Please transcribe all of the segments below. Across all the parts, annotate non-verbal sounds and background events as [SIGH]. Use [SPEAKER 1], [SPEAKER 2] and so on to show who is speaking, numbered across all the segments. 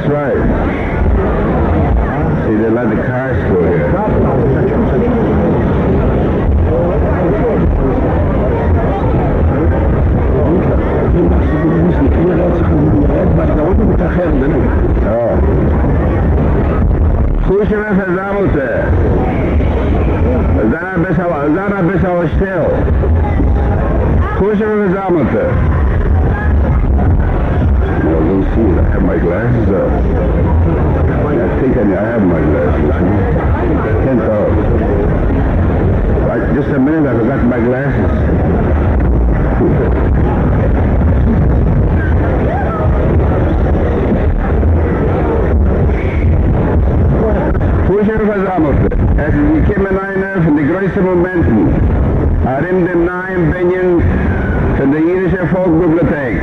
[SPEAKER 1] It's right. A minute, I forgot my glasses. Voorzitter verzameld. Het is een van de grootste momenten. Waarin de naam benjen van de Jiddische Volksbibliotheek.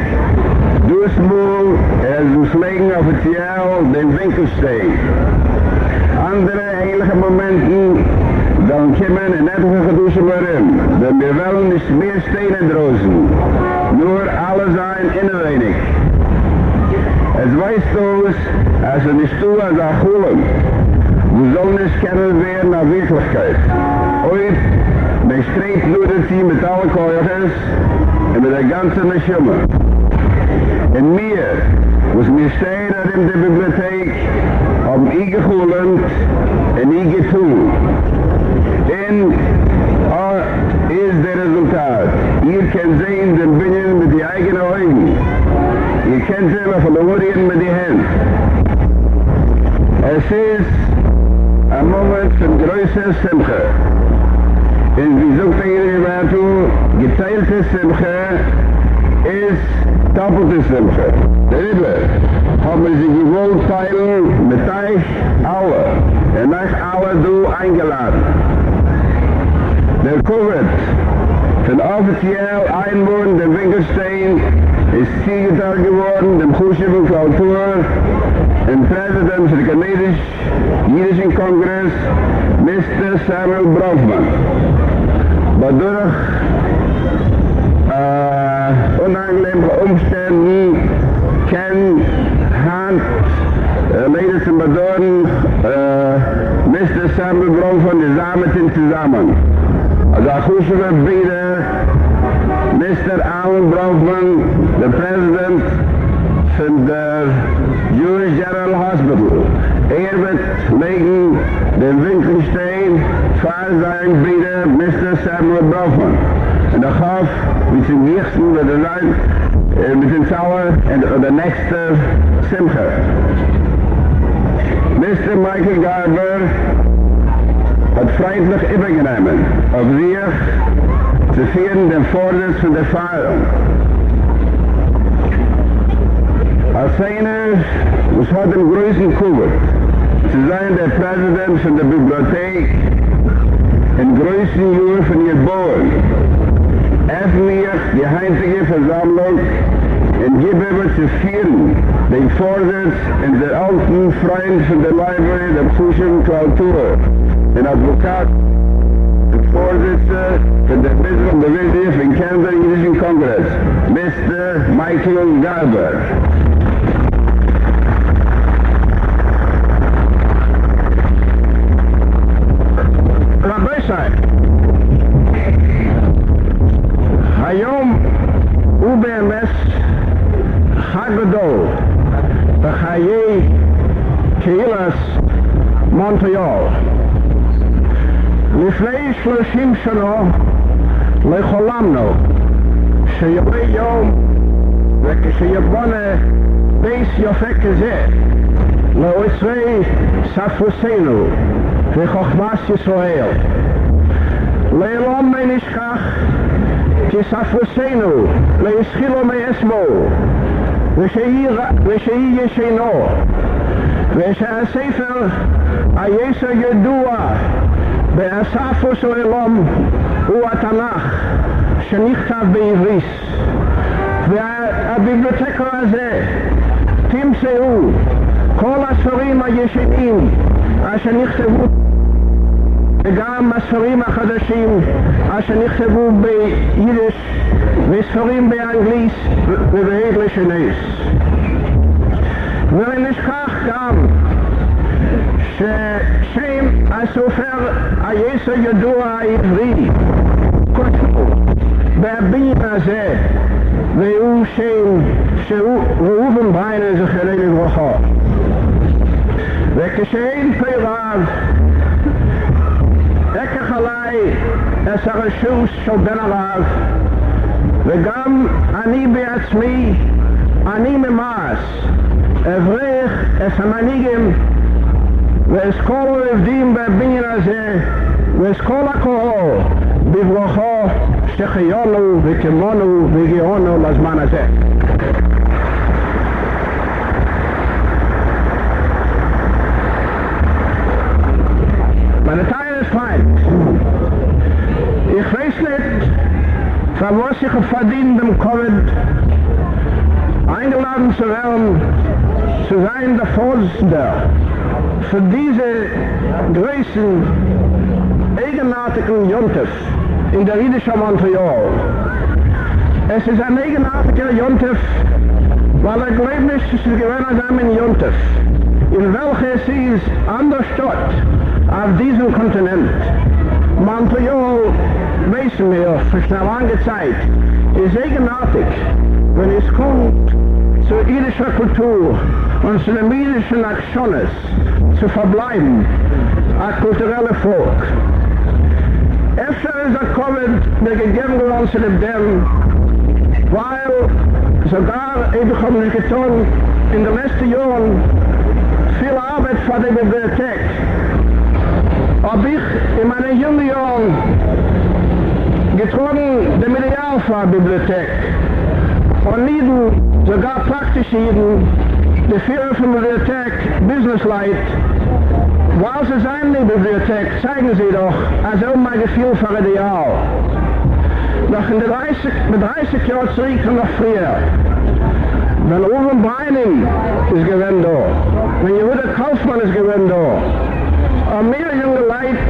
[SPEAKER 1] Doesmoel is beslegen officieel de winkelsteen. Andere heilige momenten Jerusalem. Denn wir wollen nicht mehr Steine drosen. Nur alle sein innenwenig. Es weißt du uns, als er nicht tun, als er holen. Du soll nicht kennen werden nach Wirklichkeit. Und man strebt nur das Team mit allen Keuches und mit der ganzen Schimmel. In mir, was mir stehen an in der Bibliothek, haben ich geholen und ich getun. Denn zullen verloren met die hand. Es ist ein Moment von größer Simche. In wie sucht er ihre Watu, geteilte Simche ist doppelte Simche. Der Rippe haben sie gewollt teilen mit euch alle. Und euch alle du eingeladen. Der Covid von offiziell einwohnen der Winkelstein ist Ziegetal geworden, dem Kuschel Kultur, im Präsident für den Kanadisch-Jüdischen Kongress, Mr. Samuel Brofman. Dadurch äh, unangenehme Umständen kann Hand äh, Ladies and Badoren äh, Mr. Samuel Brofman zusammen zusammen. Also wusste wieder Mr. Alan Brockman, the President von der Jewish General Hospital. Er wird legen den Winkelstein für sein Bruder Mr. Samuel Brockman. Und er hofft, wie zum nächsten wird er sein, mit dem Zauber und der nächste Simcha. Mr. Michael Garber hat freundlich übergenommen auf sich zu führen den Vorsitz von der Fahrung. Als einer, was hat den größten Kugel, zu sein der Präsident von der Bibliothek, in größten Jahr von ihr Bohren, öffne ich die heintige Versammlung und gebe über zu führen den Vorsitz in der alten Freund von der Library der Psychischen Kultur, den Advokat, den Vorsitzer von der Bismarck Division von Canada Jüdischen Kongress, Mr. Michael Garber. רבי ישראל, היום הוא באמת חג גדול בחיי קהילס מונטריאול. לפני שלושים שנה לחולמנו שיבוא יום וכשיבונה בייס יפה כזה לעושרי ספרוסנו וחוכמס ישראל. לעולם מי נשכח כי ספרוסנו להשחילו מאסמו ושהיא ישנו ושהספר היסר ידוע באספוס העולם הוא התנ"ך שנכתב בעבריס והביבליוטקה הזה תמצאו כל הספרים הישנים אשר נכתבו וגם הספרים החדשים אשר נכתבו ביידיש וספרים באנגליס ובאנגלישנס. ונשכח גם ששם הסופר היסר ידוע העברי כותבו בבניין הזה והוא שם שהוא ראובן בריינר זכרנו לברכה. וכשאין פיריו אקח עליי את הרשות של בן הרב וגם אני בעצמי, אני ממעש, אברך את המנהיגים ואת כל העובדים בבניין הזה ואת כל הקהל בברכה שחיינו וקמונו והגיעונו לזמן הזה. Ich weiß nicht, von was ich verdient dem Covid eingeladen zu werden, zu sein der Vorsitzende für diese größten, eigenartigen Juntes in der jüdischen Montreal. Es ist ein eigenartiger Juntes, weil er glaubt nicht, es gewähnt haben in Juntes, in welcher sie ist an der Stadt auf diesem Kontinent. Montreal, wissen wir, für eine lange Zeit, ist eigenartig, wenn es kommt zur jüdischen Kultur und zu den jüdischen Aktionen zu verbleiben, ein kultureller Volk. Efter ist der Covid der gegeben geworden zu dem Dämm, weil sogar, ich habe nicht getan, in den letzten Jahren viel Arbeit für die Bibliothek. Hab ich in meinen jungen Jahren getrogen die Medialfahrbibliothek und Nieden, sogar praktisch Nieden, die Führer von der Bibliothek, Business Light, weil sie sein in der Bibliothek, zeigen sie doch, also um mein Gefühl für Ideal. Noch in der 30, mit 30 Jahren zurück und noch früher, wenn Owen Breining ist gewinnt da, wenn Jehuda Kaufmann ist gewinnt da, und mehr junge Leute,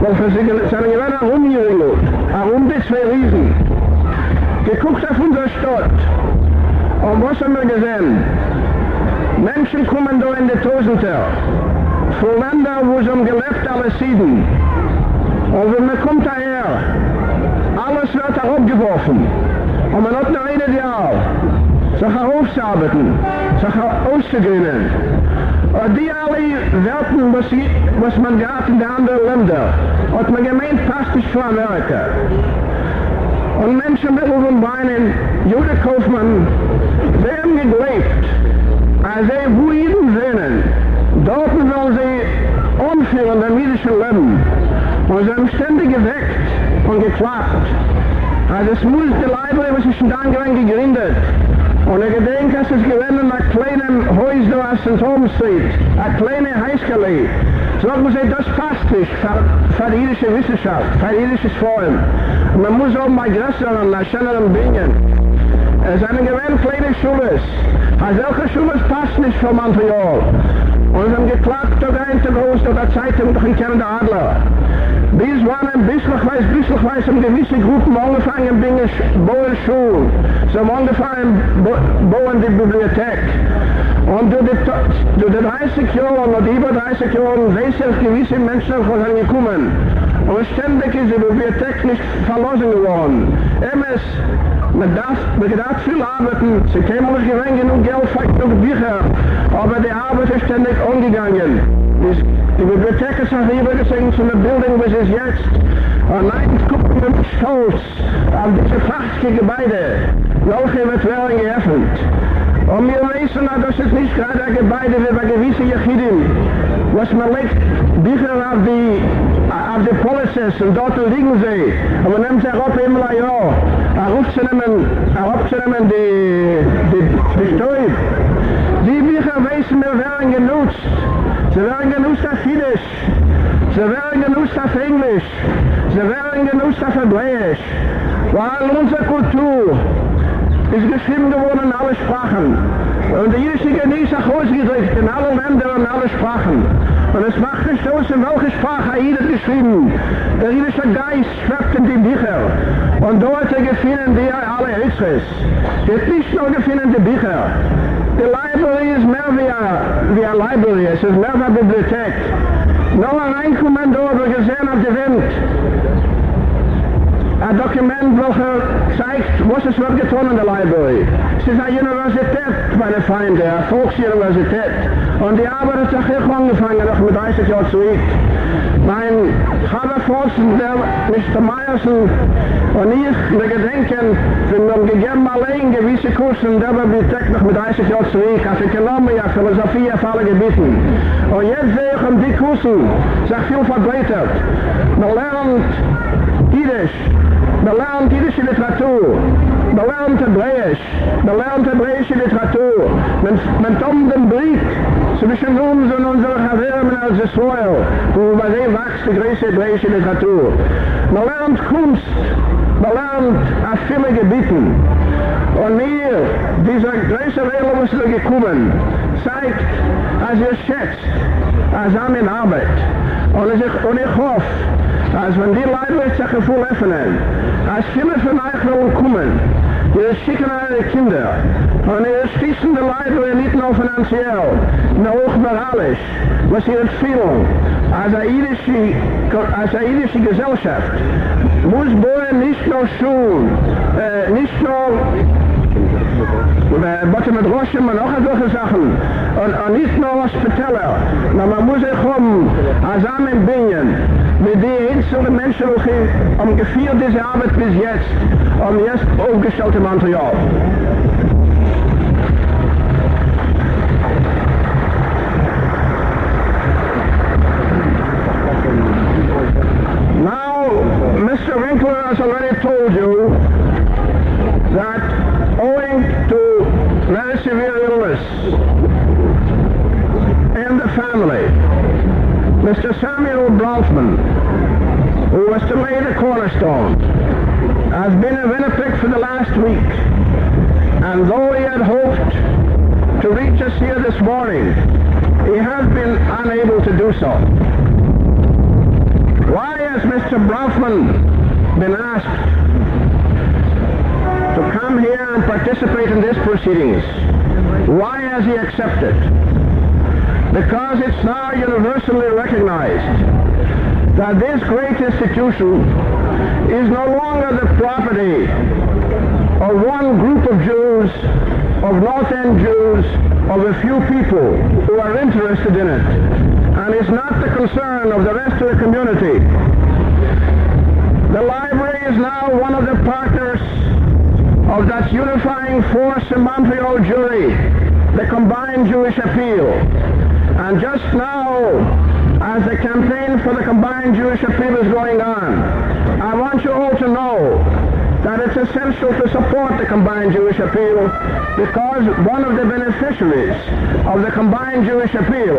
[SPEAKER 1] welche sich seine Gewinner herumgeringelt, herum die zwei Riesen, geguckt auf unsere Stadt, und was haben wir gesehen? Menschen kommen da in die Tausender, von Ländern, wo sie um gelebt alle Sieden. Und wenn man kommt daher, alles wird herabgeworfen. Und man hat nur ein Ideal, sich heraufzuarbeiten, sich auszugrinnen. Und die alle Werten, was, was man gehabt in den anderen Ländern, hat man gemeint, passt nicht für Amerika. Und Menschen mit unseren Beinen, Jude Kaufmann, sie haben geglebt, als sie wo jeden sehnen, dort wollen sie umführen im jüdischen Leben. Und sie haben ständig geweckt und geklappt. Also es muss die Library, was ist in Dangeran gegründet. Und denke, dass es gewinnen nach kleinem Haus da aus St. Home Street, a kleine Heiskele. So muss ich, das passt nicht für, für die jüdische Wissenschaft, für die jüdisches Volk. Und man muss auch mal größeren, nach schöneren Dingen. Es ist eine gewähne kleine Schule. Also welche Schule passt nicht für Montreal? Und haben geklappt, doch ein zu groß, doch der Zeitung, doch ein Kern der Adler. Bis waren ein bisschen weiß, bisschen weiß, haben gewisse Gruppen angefangen, bin ich bauen Schulen. Sie haben angefangen, bauen die Bibliothek. Und durch die, durch die 30 Jahre, und über 30 Jahre, weiß ich, gewisse Menschen sind gekommen. Und ständig ist die Bibliothek nicht verlassen geworden. Emes, man darf, man darf viel arbeiten, sie kämen nicht gewinn genug Geld, vielleicht noch Bücher, aber die Arbeit ist ständig umgegangen. Die Bibliothek ist auch übergesenkt von der Bildung, was ist jetzt. Nein, gucken wir mit Stolz auf diese prachtige Gebäude, welche wird werden geöffnet. Und wir wissen, dass es nicht gerade ein Gebäude wie bei gewissen Yechidim, was man legt Bücher auf die, auf die Policies und dort liegen sie. Und man nimmt sie auch immer ein Jahr. Er ruft sie nehmen, er ruft sie nehmen die, die, die Steuer. Die Bücher wissen wir werden genutzt. Sie werden genutzt auf Jiddisch. Sie werden genutzt auf Englisch. Sie werden genutzt auf Hebräisch. Weil unsere Kultur ist geschrieben geworden in alle Sprachen. Und die jüdische Genießer ausgedrückt in alle Länder und alle Sprachen. Und es macht nicht aus, in welche Sprache jeder geschrieben. Der jüdische Geist schwebt in die Bücher. Und dort gefunden die alle Hilfes. Jetzt nicht nur gefunden die Bücher. Die Library ist mehr wie eine, Library. Es ist mehr wie eine Bibliothek. Nur reinkommen dort, wir gesehen auf die. Ein Dokument, welcher zeigt, was es wird getan in der Library. Es ist eine Universität, meine Feinde, eine Volksuniversität. Und die Arbeit hat sich hier angefangen, noch mit 30 Jahren zurück. Mein Vater Forsten, der Mr. Meyerson und ich, wir gedenken, sind wir gegeben allein gewisse Kursen der Bibliothek noch mit 30 Jahren zurück, als Ökonomie, ja, Philosophie auf alle Gebieten. Und jetzt sehe ich um die Kursen, sich viel verbreitert. Man lernt Jiddisch, man lernt jiddische Literatur, man lernt Hebräisch, man lernt hebräische Literatur, man, man tommt den Blick zwischen uns und unseren Havermen als Israel, wo bei dem wächst die größte hebräische Literatur. Man lernt Kunst, man lernt auf viele Gebieten. Und mir, dieser größere Welle, was da gekommen, zeigt, als ihr schätzt, als an in Arbeit. Und ich, und ich hoffe, als wenn die Leute sich gefühl öffnen, als viele von euch wollen kommen, ihr schicken eure Kinder, und ihr schießen die Leute nicht nur finanziell, nur auch moralisch, was ihr fühlen, als eine jüdische, jüdische Gesellschaft, muss Bohren nicht nur schulen, äh, nicht nur Botten mit Roschen, man auch solche Sachen. Und, und nicht nur was vertellen. Aber man muss sich um, als Amen bringen, mit den einzelnen Menschen, die um geführt diese Arbeit bis jetzt, um jetzt aufgestellte Material. Has been in Winnipeg for the last week. And though he had hoped to reach us here this morning, he has been unable to do so. Why has Mr. Bronfman been asked to come here and participate in these proceedings. Why has he accepted? Because it's now universally recognized that this great institution is no longer the property of one group of Jews, of North End Jews, of a few people who are interested in it, and is not the concern of the rest of the community. The library is now one of the partners of that unifying force in Montreal Jewry, the combined Jewish appeal. And just now, as the campaign for the combined Jewish appeal is going on, I want you all to know that it's essential to support the combined Jewish appeal because one of the beneficiaries of the combined Jewish appeal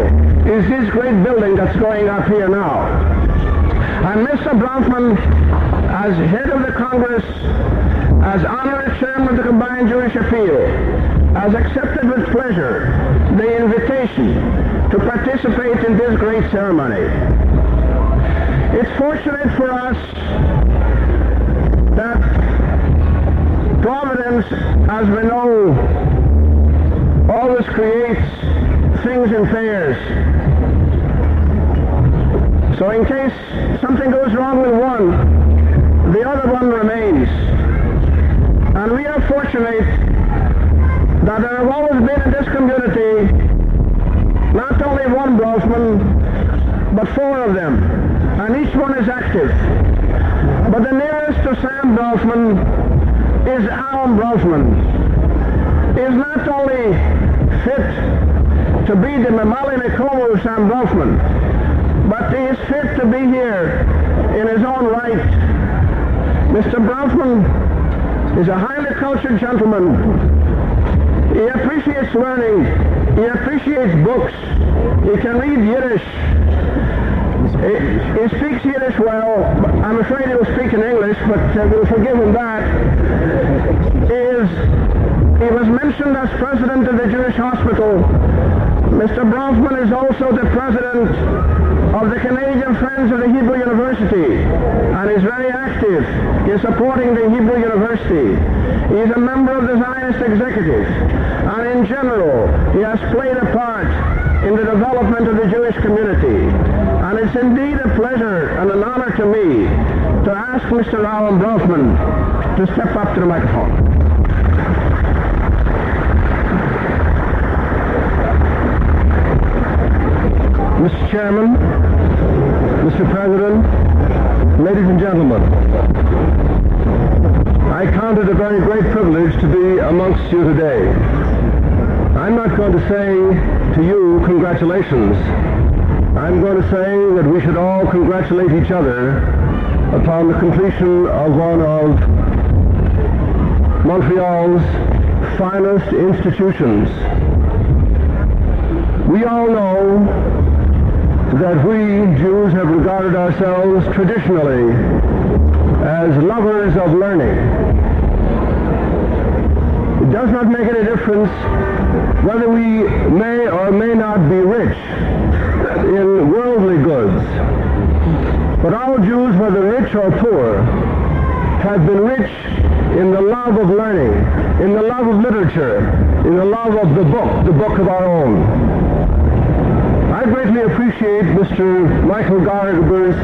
[SPEAKER 1] is this great building that's going up here now. And Mr. Bronfman, as head of the Congress, as honorary chairman of the combined Jewish appeal, has accepted with pleasure the invitation to participate in this great ceremony. It's fortunate for us that Providence, as we know, always creates things in pairs. So in case something goes wrong with one, the other one remains. And we are fortunate that there have always been in this community not only one Bronfman, but four of them. And each one is active. But the nearest to Sam Bronfman is Alan Bronfman is not only fit to be the Mamali Nikomo Sam Bronfman, but he is fit to be here in his own right. Mr. Bronfman is a highly cultured gentleman. He appreciates learning. He appreciates books. He can read Yiddish. He, he speaks Yiddish well. I'm afraid he'll speak in English, but uh, we'll forgive him that. Is he was mentioned as president of the Jewish Hospital. Mr. Bronfman is also the president of the Canadian Friends of the Hebrew University and is very active in supporting the Hebrew University. He is a member of the Zionist Executive and in general he has played a part in the development of the Jewish community. It's indeed a pleasure and an honor to me to ask Mr. Alan Bronfman to step up to the microphone. Mr. Chairman, Mr. President, ladies and gentlemen, I count it a very great privilege to be amongst you today. I'm not going to say to you congratulations I'm going to say that we should all congratulate each other upon the completion of one of Montreal's finest institutions. We all know that we Jews have regarded ourselves traditionally as lovers of learning. It does not make any difference whether we may or may not be rich in worldly goods. But all Jews, whether rich or poor, have been rich in the love of learning, in the love of literature, in the love of the book, the book of our own. I greatly appreciate Mr. Michael Garber's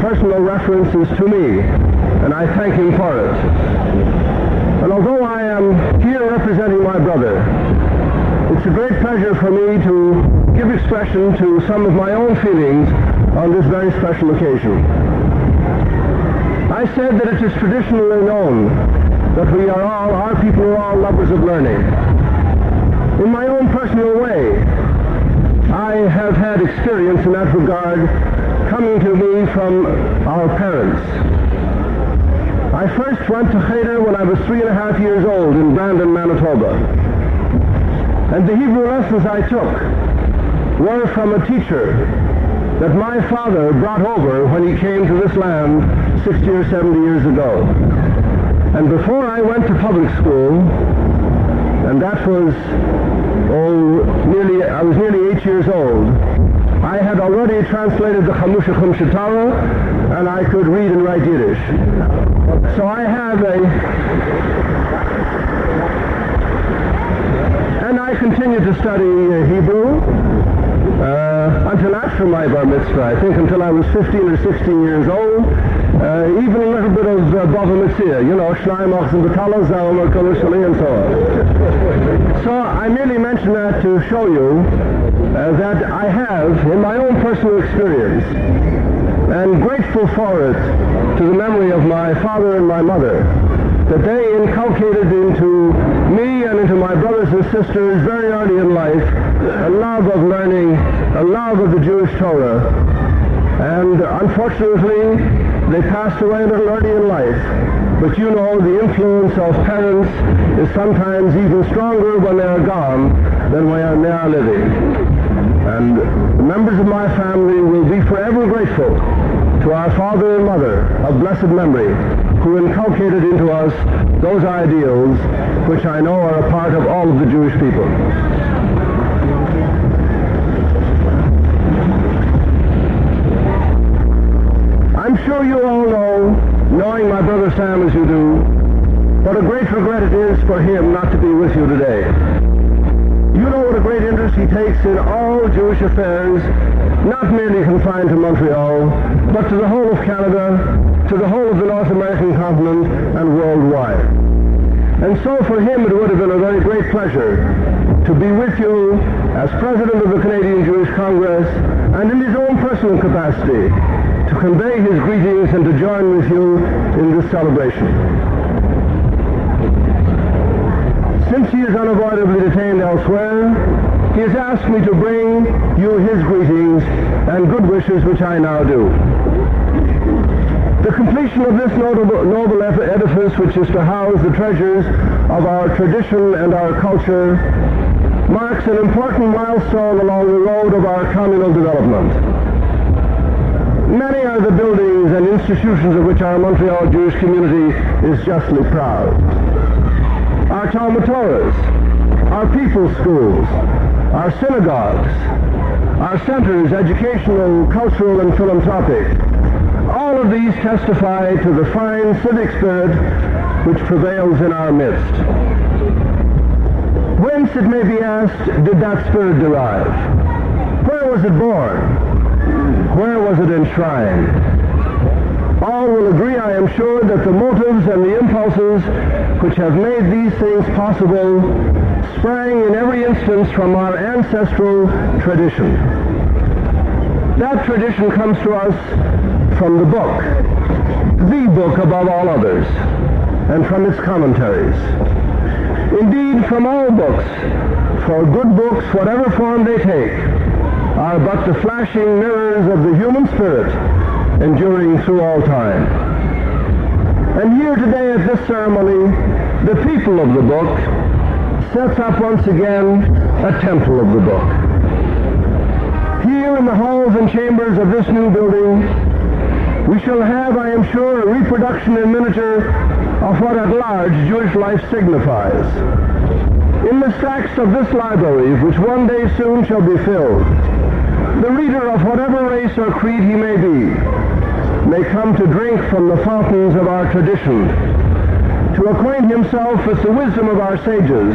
[SPEAKER 1] personal references to me, and I thank him for it. And although I am here representing my brother, it's a great pleasure for me to give expression to some of my own feelings on this very special occasion. I said that it is traditionally known that we are all, our people are all lovers of learning. In my own personal way, I have had experience in that regard coming to me from our parents. I first went to Cheder when I was three and a half years old in Brandon, Manitoba. And the Hebrew lessons I took were from a teacher that my father brought over when he came to this land 60 or 70 years ago. And before I went to public school, and that was, oh, nearly, I was nearly eight years old, I had already translated the Chamusha Chumshatara, and I could read and write Yiddish. So I have a, and I continue to study uh, Hebrew, uh, until after my bar mitzvah. I think until I was 15 or 16 years old. Uh, even a little bit of uh, Bava Metzia, you know, Shnaimach and Batala, Zalmar, Kalishali, and so on. So I merely mention that to show you uh, that I have, in my own personal experience, and grateful for it to the memory of my father and my mother, that they inculcated into me and into my brothers and sisters very early in life a love of learning, a love of the Jewish Torah, And unfortunately, they passed away a little early in life. But you know the influence of parents is sometimes even stronger when they are gone than when they are living. And members of my family will be forever grateful to our father and mother of blessed memory who inculcated into us those ideals which I know are a part of all of the Jewish people. I'm sure you all know, knowing my brother Sam as you do, what a great regret it is for him not to be with you today. You know what a great interest he takes in all Jewish affairs, not merely confined to Montreal, but to the whole of Canada, to the whole of the North American continent, and worldwide. And so for him it would have been a very great pleasure to be with you as President of the Canadian Jewish Congress and in his own personal capacity to convey his greetings and to join with you in this celebration. Since he is unavoidably detained elsewhere, he has asked me to bring you his greetings and good wishes, which I now do. The completion of this notable, noble edifice, which is to house the treasures of our tradition and our culture, marks an important milestone along the road of our communal development. Many are the buildings and institutions of which our Montreal Jewish community is justly proud. Our Talmud Torahs, our people's schools, our synagogues, our centers, educational, cultural, and philanthropic. All of these testify to the fine civic spirit which prevails in our midst. Whence, it may be asked, did that spirit derive? Where was it born? Where was it enshrined? All will agree, I am sure, that the motives and the impulses which have made these things possible sprang in every instance from our ancestral tradition. That tradition comes to us from the book, the book above all others, and from its commentaries. Indeed, from all books, for good books, whatever form they take, are but the flashing mirrors of the human spirit enduring through all time. And here today at this ceremony, the people of the book sets up once again a temple of the book. Here in the halls and chambers of this new building, we shall have, I am sure, a reproduction in miniature of what at large Jewish life signifies. In the stacks of this library, which one day soon shall be filled, the reader of whatever race or creed he may be may come to drink from the fountains of our tradition, to acquaint himself with the wisdom of our sages,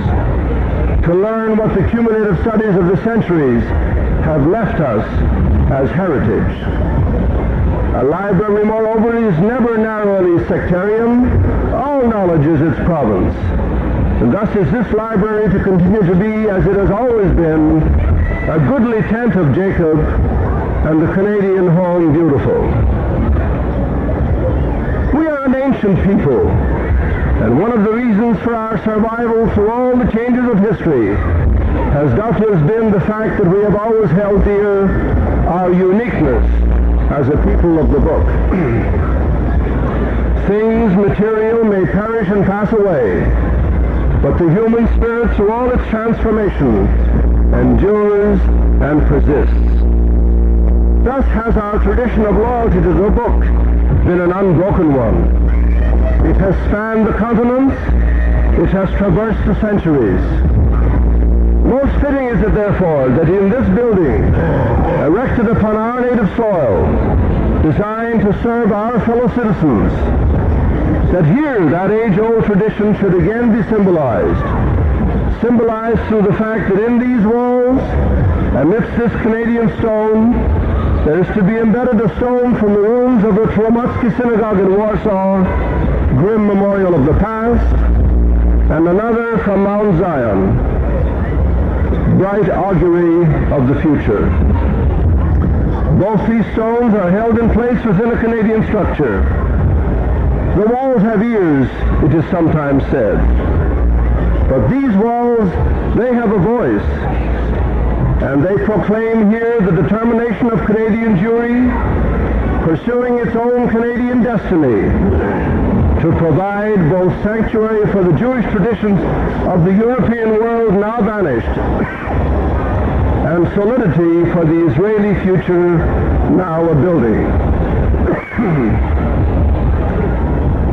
[SPEAKER 1] to learn what the cumulative studies of the centuries have left us as heritage. A library, moreover, is never narrowly sectarian. All knowledge is its province. And thus is this library to continue to be, as it has always been, a goodly tent of Jacob, and the Canadian home beautiful. Ancient people, and one of the reasons for our survival through all the changes of history has doubtless been the fact that we have always held dear our uniqueness as a people of the book. [CLEARS THROAT] Things material may perish and pass away, but the human spirit through all its transformation endures, and persists. Thus has our tradition of loyalty to the book been an unbroken one. It has spanned the continents, it has traversed the centuries. Most fitting is it therefore that in this building, erected upon our native soil, designed to serve our fellow citizens, that here that age-old tradition should again be symbolized symbolized through the fact that in these walls, amidst this Canadian stone, there is to be embedded a stone from the ruins of the Tłomackie Synagogue in Warsaw, grim memorial of the past, and another from Mount Zion, bright augury of the future. Both these stones are held in place within a Canadian structure. The walls have ears, it is sometimes said. But these walls, they have a voice. And they proclaim here the determination of Canadian Jewry, pursuing its own Canadian destiny, to provide both sanctuary for the Jewish traditions of the European world now vanished, and solidity for the Israeli future now a building. [COUGHS]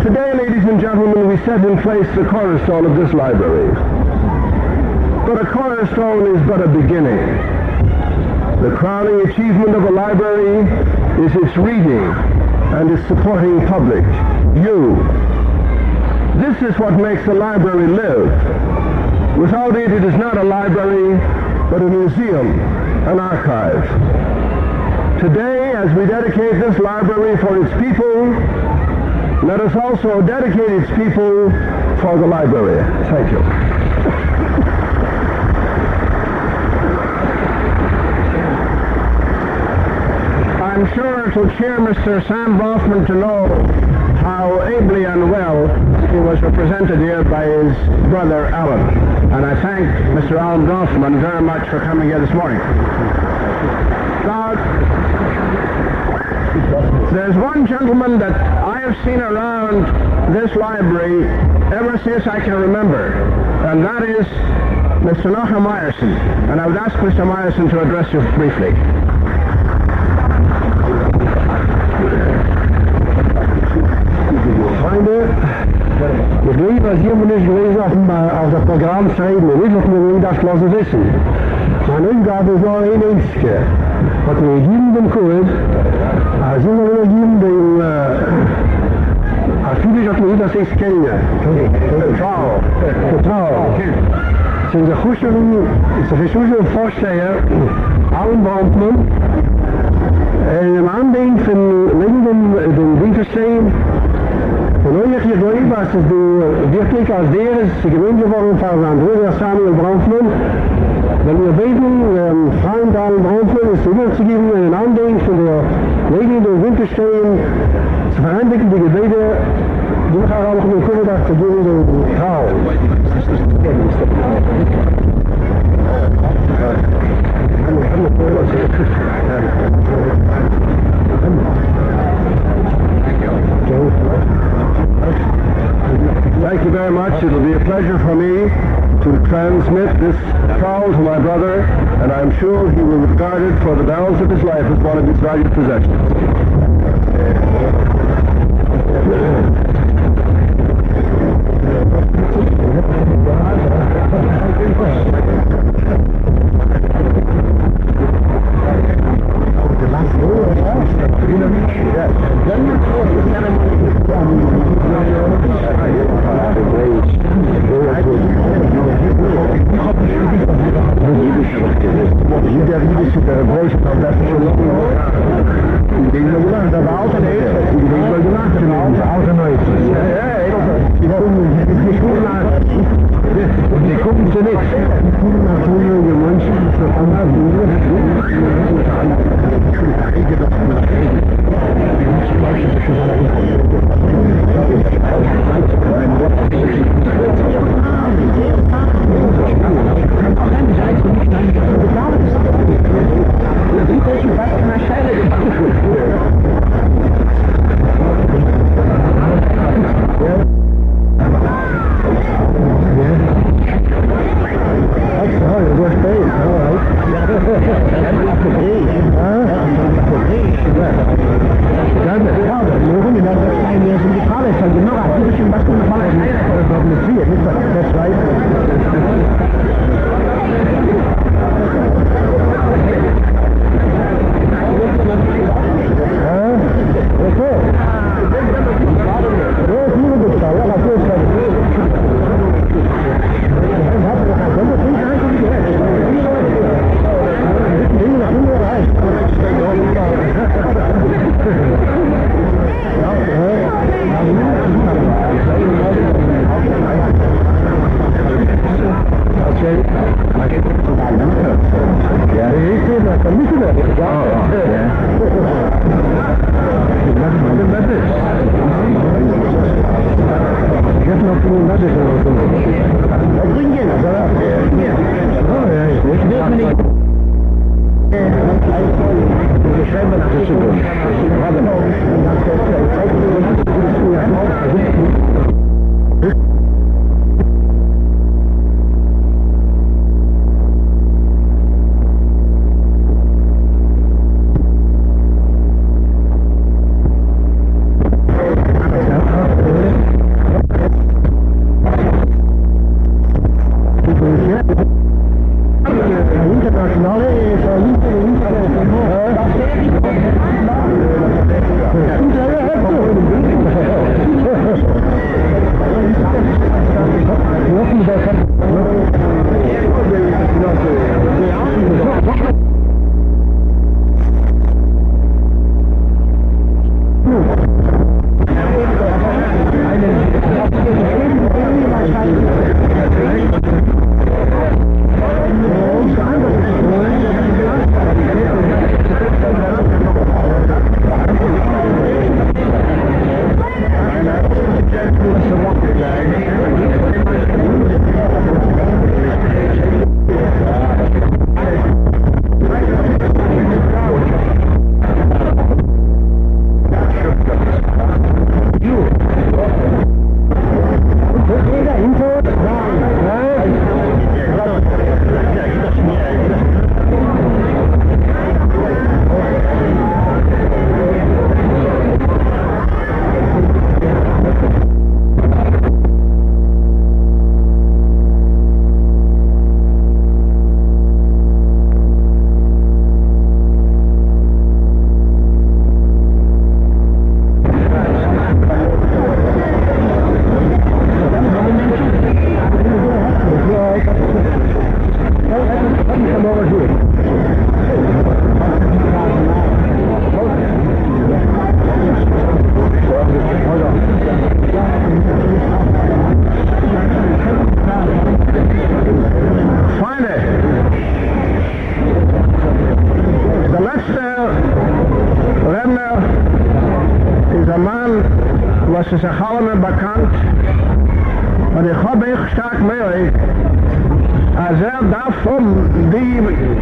[SPEAKER 1] Today, ladies and gentlemen, we set in place the cornerstone of this library. But a cornerstone is but a beginning. The crowning achievement of a library is its reading and its supporting public, you. This is what makes a library live. Without it, it is not a library, but a museum, an archive. Today, as we dedicate this library for its people, let us also dedicate its people for the library. Thank you. I'm sure it will cheer Mr. Sam Bronfman to know how ably and well he was represented here by his brother Alan. And I thank Mr. Alan Bronfman very much for coming here this morning. Now, there's one gentleman that I have seen around this library ever since I can remember, and that is Mr. Nachum Meyerson. And I would ask Mr. Meyerson to address you briefly.
[SPEAKER 2] ist jemand nicht gewesen auf dem, Programm schreiben, und nicht, dass man ihn das lassen wissen. Meine Aufgabe ist nur ein Einzige. Hat mir gegeben dem Kurs, als ich mir gegeben dem, als viele ich auf mir das ist kenne. Vertrau. Vertrau. Okay. Sind der Kuschelung, ist der Verschuldung im Vorsteher, allen Brandmann, in einem Andenken, wegen dem, dem Winterstein, Und wenn ich hier so lieb, als du wirklich als der ist, sie gewinnt geworden von seinem Bruder Samuel Bronfman, wenn wir beten, ähm, Freund Daniel Bronfman ist überzugeben, einen Andenken von der Lady der den Winter stehen, zu verändigen die Gebete, die wir gerade auch in den Kuhnendach zu geben, den Traum.
[SPEAKER 1] Thank you. Very much. It'll be a pleasure for me to transmit this trowel to my brother, and I'm sure he will regard it for the balance of his life as one of his valued possessions.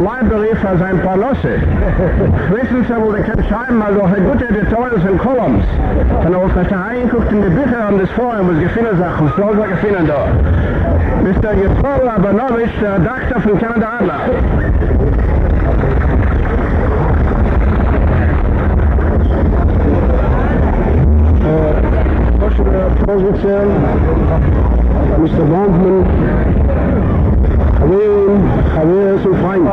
[SPEAKER 2] library for St. Paul Wissensable, they kept time, also the gute editorials and columns. And I was not reingeguckt in die Bücher und das Forum, was gefunden Sachen, was soll gefunden da. Mr. Yitzhak Abanovich, der Doktor von Canada Adler. Herr Vorsitzender, Mr. Baummann, Xavier, Xavier ist ein Freund.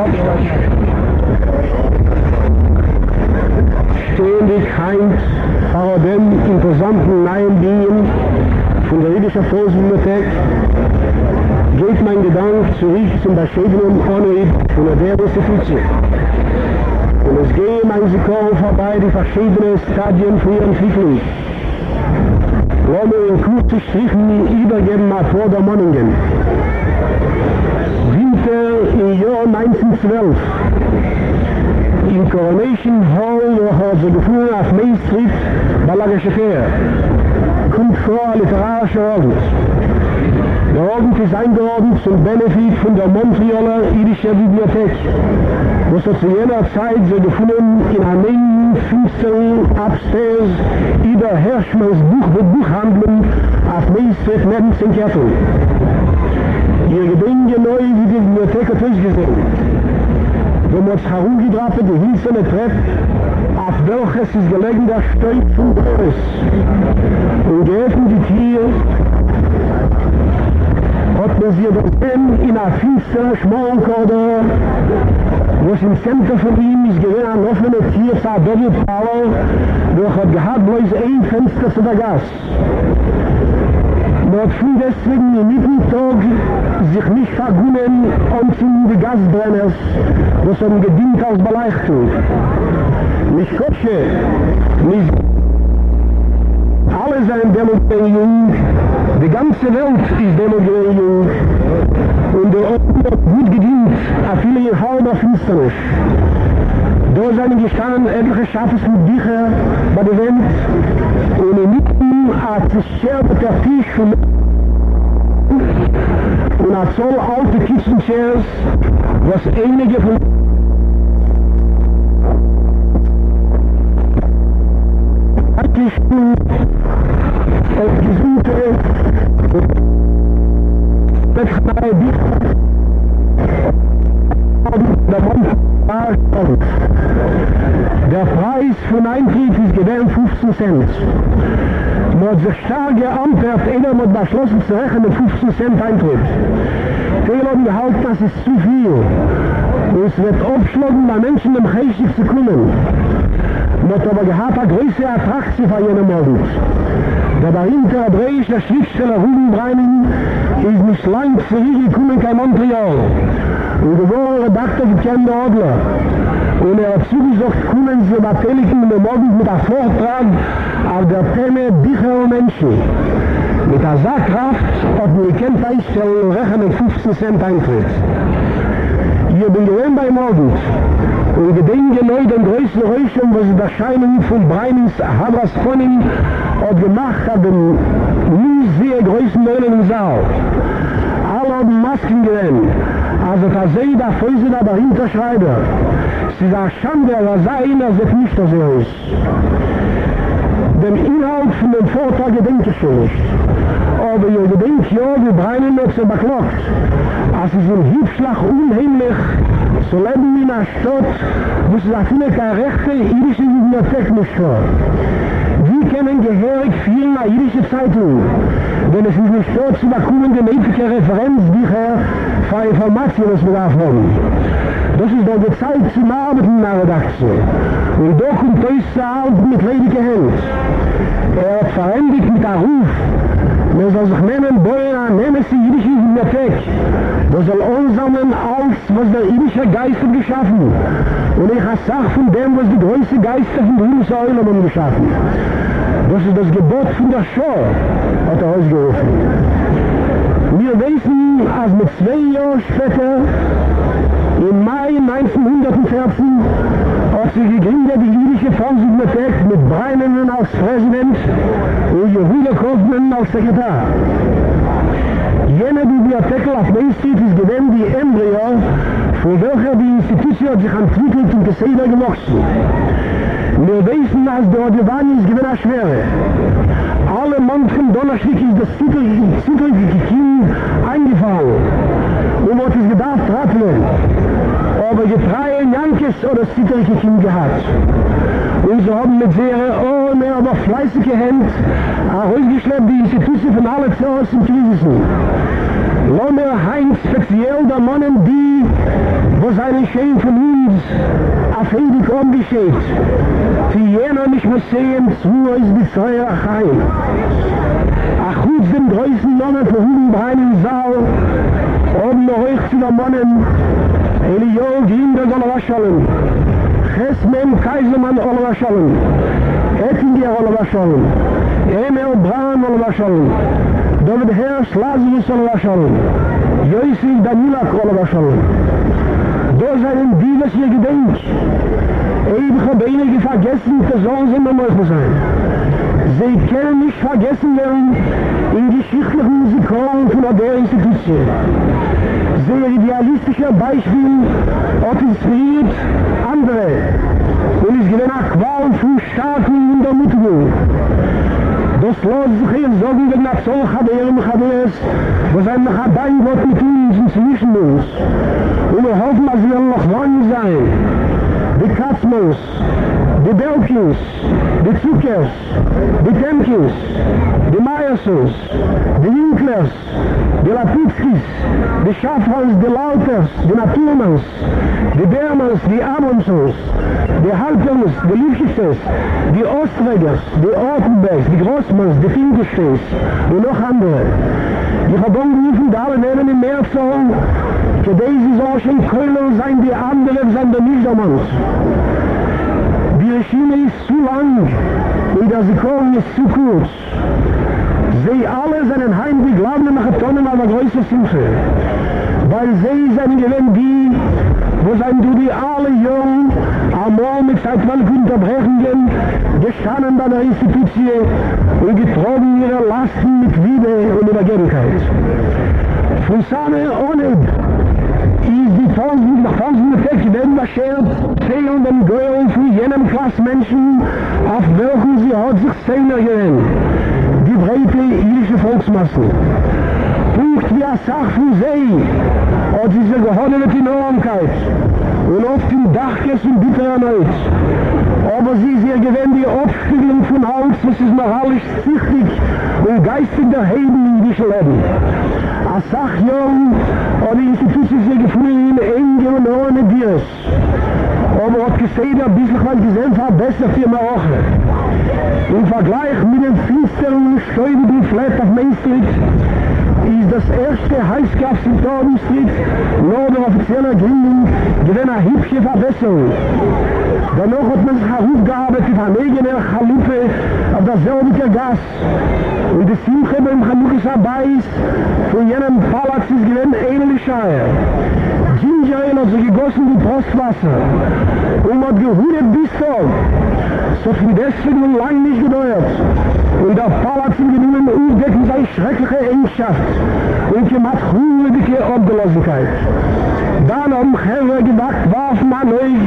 [SPEAKER 2] Ständigkeit vor dem imposanten neuen Dingen von der jüdischen Volksbibliothek geht mein Gedanke zurück zum beschädigenden Honorid von der Institution. Und es gehen mein Sikor vorbei die verschiedenen Stadien für ihre Entwicklung. Wollen wir in kurzen Strichen übergeben mal vor Winter im Jahr 1912. In Coronation Hall, hat sie gefunden auf Main Street, bei Fair. Kommt vor literarische Abend. Der Abend ist eingeordnet zum Benefit von der Montrealer Idische Bibliothek, wo sie zu jener Zeit sie gefunden in einem finsteren Upstairs über Herrschmanns Buch und Buchhandlung auf Main Street neben St. Kettle. Ihr Gedenke neu wie die Bibliothek hat euch gesehen. Wo man es herumgedrappt, die hilfende Treppe, auf welches ist gelegen der Steub von Boris. Und geöffnet die Tür, hat man sie dort in einer finsteren Schmollenkorridor, wo es im Zentrum von ihm ist gewesen, ein offener Tier, sah David Powell, wo er hat gehabt, bloß ein Fenster zu der Gas. Schon deswegen im Mittentag sich nicht vergunnen und in die Gasbrenners, was haben gedient als Beleuchtung. Nicht Kotsche, nicht alle sind Demokratien, die ganze Welt ist Demokratien und der Ort hat gut gedient, a viele ihr auf Finsternis. Da sind gestanden etliche Schaffes mit Bücher bei der Welt und in Mitten hat es schert der Tisch und hat so alte Kissenchairs, was einige von Artisten und Gesuchte äh, das bei der Mund der Preis für ein Eintritt ist gewählt 15 Cent. Man hat sich stark geantwortet, einer hat beschlossen zu rechnen mit 15 Cent Eintritt. Viele haben gehalten, das ist zu viel. Und es wird aufschlagen, bei Menschen im Geistig zu kommen. Man hat aber gehabt, eine größere Attraktion von jenem Morgen. Der berühmte hebräische Schriftsteller Ruben Breining ist nicht lang zurückgekommen in Montreal. Und geworden Redakteur von Ken Adler. Und er hat zugesagt, kommen Sie bei Pelikan in der Morgen mit einem Vortrag auf der Bücher und Menschen. Mit der Sackkraft hat mir gekannt einstellen und rechnen 15 Cent Eintritt. Hier bin gewinn bei Morgen. Und gedenke neu den größten Räuschen, was die Erscheinung von Breinings Habras Konin hat gemacht hat, den nie sehr größten Möhlen im Saal. Alle haben Masken gewinn. Also da sehe da Fäuse aber hinterschreibe. Sie sagt Schande, aber sei dass es nicht so ist. Dem Inhalt von dem Vortrag gedenke ich schon nicht. Aber ihr gedenkt, ja, wir breinen noch so bekloppt. Als es ein Hiebschlag unheimlich zu leben in einer Stadt, wo es da viele keine Rechte irische Bibliothek nicht vor. Wie können gehörig vielen nach irische Zeitung, wenn es nicht so zu bekommen, den ethischen Referenzbücher für Informationen, was wir davon Das ist doch die Zeit zum Arbeiten in der Redaktion. Und da kommt euch zu Arbeit mit ledigen Händen. Er hat verendigt mit der Ruf, Man soll sich nennen, Beuer, nennen Sie jüdische Bibliothek. Man soll ansammeln alles, was der jüdische Geist hat geschaffen. Und ich habe gesagt von dem, was die größte Geister von der Himmelssäule haben geschaffen. Das ist das Gebot von der Show, hat er ausgerufen. Wir wissen, als mit zwei Jahren später, im Mai 1914, hat sie gegründet die jüdische Volksbibliothek mit Breinenen als Präsident und Jehuda Kaufmann als Sekretär. Jene Bibliothek auf Main Street ist gewähnt die Embryo, von welcher die Institution sich entwickelt und gesehen gewachsen. Wir wissen, dass der Ordivani ist gewähnt schwere. Alle Montchen Donnerstück ist das zitterige Kind eingefallen. Und hat es gedacht, ratteln. Aber getreue Jankes oder zitterige Kind gehabt. Und sie haben mit sehr ohne, aber fleißige Hände herausgeschleppt die Institution von allen Zoos und Krisen. Lohmer Heinz speziell der Mannen, die, wo seine Schäden von uns auf ewig umgeschickt. Für jener nicht mehr sehen, zu ist die Säure Achai. Ach gut sind größten Namen für Hudenbein im Saal, oben noch euch zu den Mannen, eine Jungen ging durch alle Waschallen. Ches mein Kaisermann alle Waschallen. Echen die alle Waschallen. Emil Brahm alle Waschallen. David Herrs Lazarus alle Waschallen. Joissi Danilak alle Waschallen. Da seien die, was ihr gedenkt. Ewige Beine, die vergessen, die sollen sie mir sein. Sie können nicht vergessen werden in geschichtlichen Musikalen von der Institution. Sehr idealistischer Beispiel hat inspiriert andere und ist gewinn ein Qual von Staaten in der. Das lässt sich hier sagen, wenn das so Chaderim Chaderes, wo sein Chadein Gott mit uns und zwischen uns. Und wir hoffen, dass wir noch wollen sein. Die Katzmos, die Belkins, die Zuckers, die Temkins, die Meiersons, die Winklers, die Lapitskis, die Schaffhans, die Lauters, die Naturmans, die Bermans, die Amonsons, die Halpens, die Liefschiffes, die Ostregers, die Ortenbergs, die Grossmans, die Finkelsteins und noch andere. Die Verbundrufen, die alle nehmen im Meerzoll, für diese solchen Keulen sein die anderen, sind der Nichtermanns. Die Regime ist zu lang und der Sekon ist zu kurz. Sie alle sind ein heimlich Glauben nach der Tonne aller größer Simche. Weil sie sind gewinn die, wo sind du die alle jung, amol mit zeitweilig Unterbrechungen, gestanden bei der Institution und getrogen ihre Lasten mit Liebe und Übergebenkeit. Von Sane ohne ist die Tausend nach Tausend Effekt werden beschert, zählenden Gehören von jenem Klass Menschen, auf welchen sie hat sich Szene gewinnt. Die breite irische Volksmasse. Punkt wie eine Sache von See, hat sie sich gehonnen mit Enormkeit und oft im Dachkess und bitterer Neuz. Aber sie ist ihr gewinnt die Aufstiegelung von Haus, das ist alles zichtig und geistig der Heben in Leben. Als Sachjung hat die Institution sich gefühlt in Enge und ohne. Aber hat gesehen, ein bisschen was gesehen hat, besser für eine Woche. Im Vergleich mit dem finsteren, stäubigen Flat auf Main Street ist das erste Heißkraft in Torben Street nur der offizielle Gründung gewinn eine hübsche Verbesserung. Danach hat man sich heraufgearbeitet an eigener Chalupe auf dasselbe Gas. Und die Simche beim Chanukis Abayis von jenem Palaz ist gewinn ähnlich scheier. hingehen, hat sie gegossen mit Postwasser. Und hat gehüllt bis dort. So hat sie deswegen lang nicht gedauert. Und der Fall hat sie genommen, und wirklich eine schreckliche Engschaft. Und gemacht hat hundertige Obdelosigkeit. Dann haben Herren gedacht, warf man euch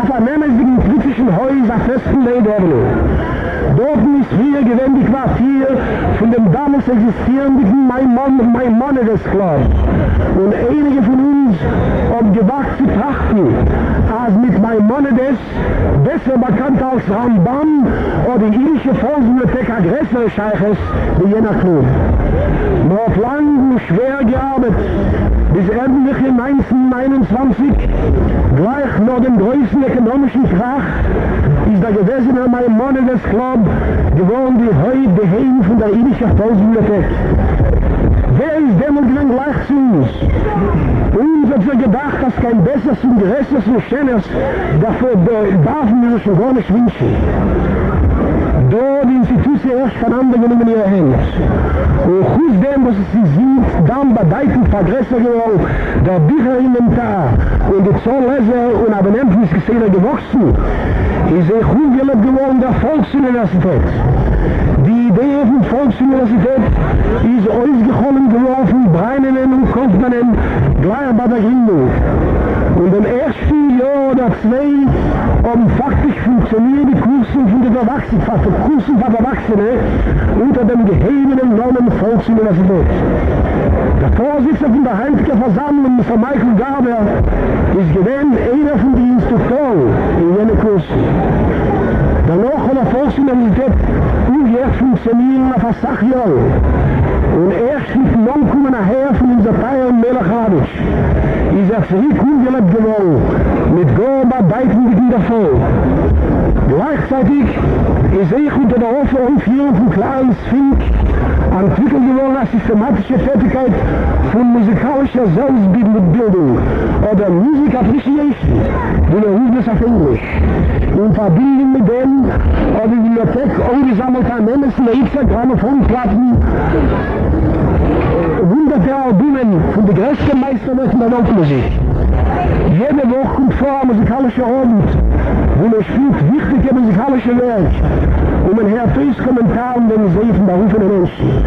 [SPEAKER 2] auf einem einzigen kritischen Häuser festen, der Dörrlöhr. Dort ist hier gewähnt die Quartier von dem damals existierenden Maimon, Maimonides Club. Und einige von uns haben gedacht zu trachten, als mit Maimonides, besser bekannt als Rambam oder die irische Volksbibliothek Aggressor Scheiches, wie jener Club. Man hat lang und schwer gearbeitet, bis endlich in 1929, gleich nach dem größten ökonomischen Krach, ist der gewesene Maimonides Club geworden wie heute die Heim von der irischen Volksbibliothek. Wer ist dem und gewinn gleich zu uns? Uns hat sich gedacht, dass kein besseres und größeres und schönes dafür darf sich schon gar nicht wünschen. Da die Institution sie erst voneinander genommen in ihre Hände. Und aus dem, was sie sind, dann bei Deiten vergrößer geworden, der Bücher in dem Tag und die Zollleser und Abonnentengesehner gewachsen, ist er gut geworden der Volksuniversität. Die Idee von Volksuniversität ist ausgekommen geworfen, Breinenen und Kaufmannen, gleich bei der Gründung. Und im ersten Jahr oder zwei haben faktisch funktioniert die Kursen von der Erwachsenen, fast Kursen von Erwachsenen unter dem gehebenen Namen Volksuniversität. Der Vorsitzende von der Heimtiger Versammlung, Mr. Michael Garber, ist gewähnt einer von den Instruktoren in jenen Kursen. Danach hat der Volksuniversität ungehört funktionieren auf der Sachjahr. Und erst mit dem Mann kommen nachher von unserer Teil und Melachadisch. Ist er zurück ungelebt geworden, mit Gorba beiden mit davor. Gleichzeitig ist er unter der Hoffnung Aufführung von Clarence Fink entwickelt geworden als systematische Tätigkeit von musikalischer Selbstbildung oder Music Appreciation, wie er es auf Englisch. In Verbindung mit dem hat die Bibliothek angesammelt an Emerson Eizer Grammophonplatten Albumen von den größten Meisterwerken der Weltmusik. Jede Woche kommt vor ein musikalischer Abend, wo man spielt wichtige musikalische Werk und man hört uns Kommentaren, wenn sie von berufenen Menschen.